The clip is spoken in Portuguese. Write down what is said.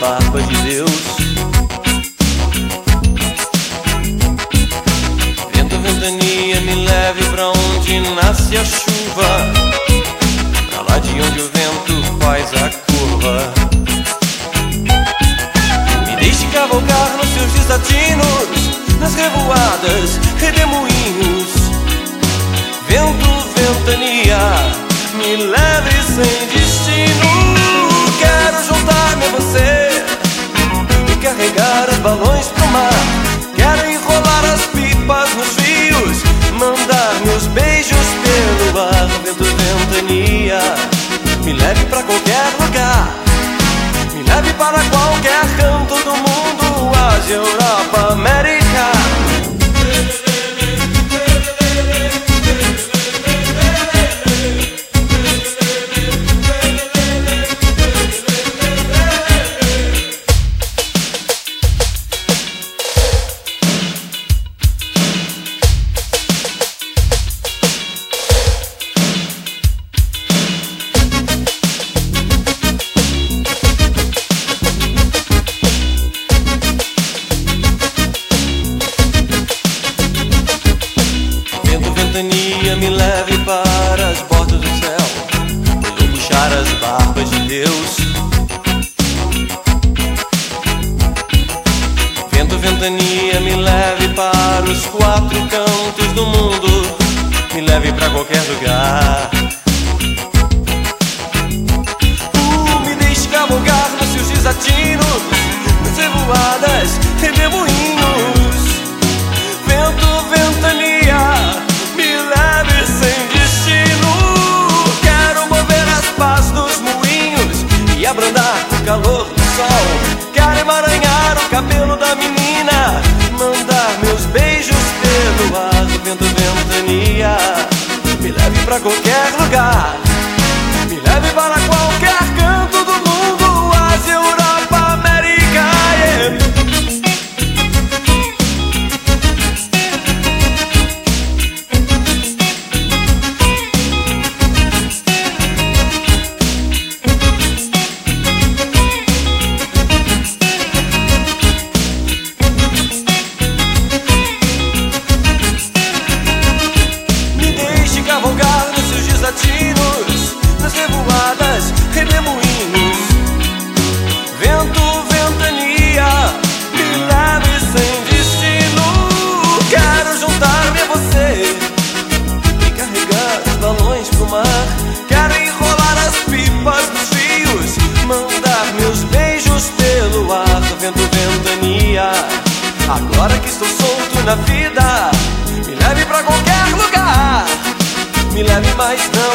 Papa de Deus. Vento, ventania, me leve pra onde nasce a chuva, pra lá de onde o vento faz a curva. Me deixe cavalgar nos seus desatinos, nas revoadas, redemoinhos leve pra qualquer lugar. Me leve para qualquer ventania, me leve para as bordas do céu. Vou puxar as barbas de Deus. Vento, ventania, me leve para os quatro cantos do mundo. Me leve para qualquer lugar. Da menina, mandar meus beijos pelo ar. Vento, ventania, me leve pra qualquer lugar. Me leve para qualquer revoadas, redemoinhos. Vento, ventania, me leve sem destino. Quero juntar-me a você e carregar os balões pro mar. Quero enrolar as pipas dos rios, mandar meus beijos pelo ar. Vento, ventania, agora que estou solto na vida, me leve pra qualquer lugar. Me leve, mas não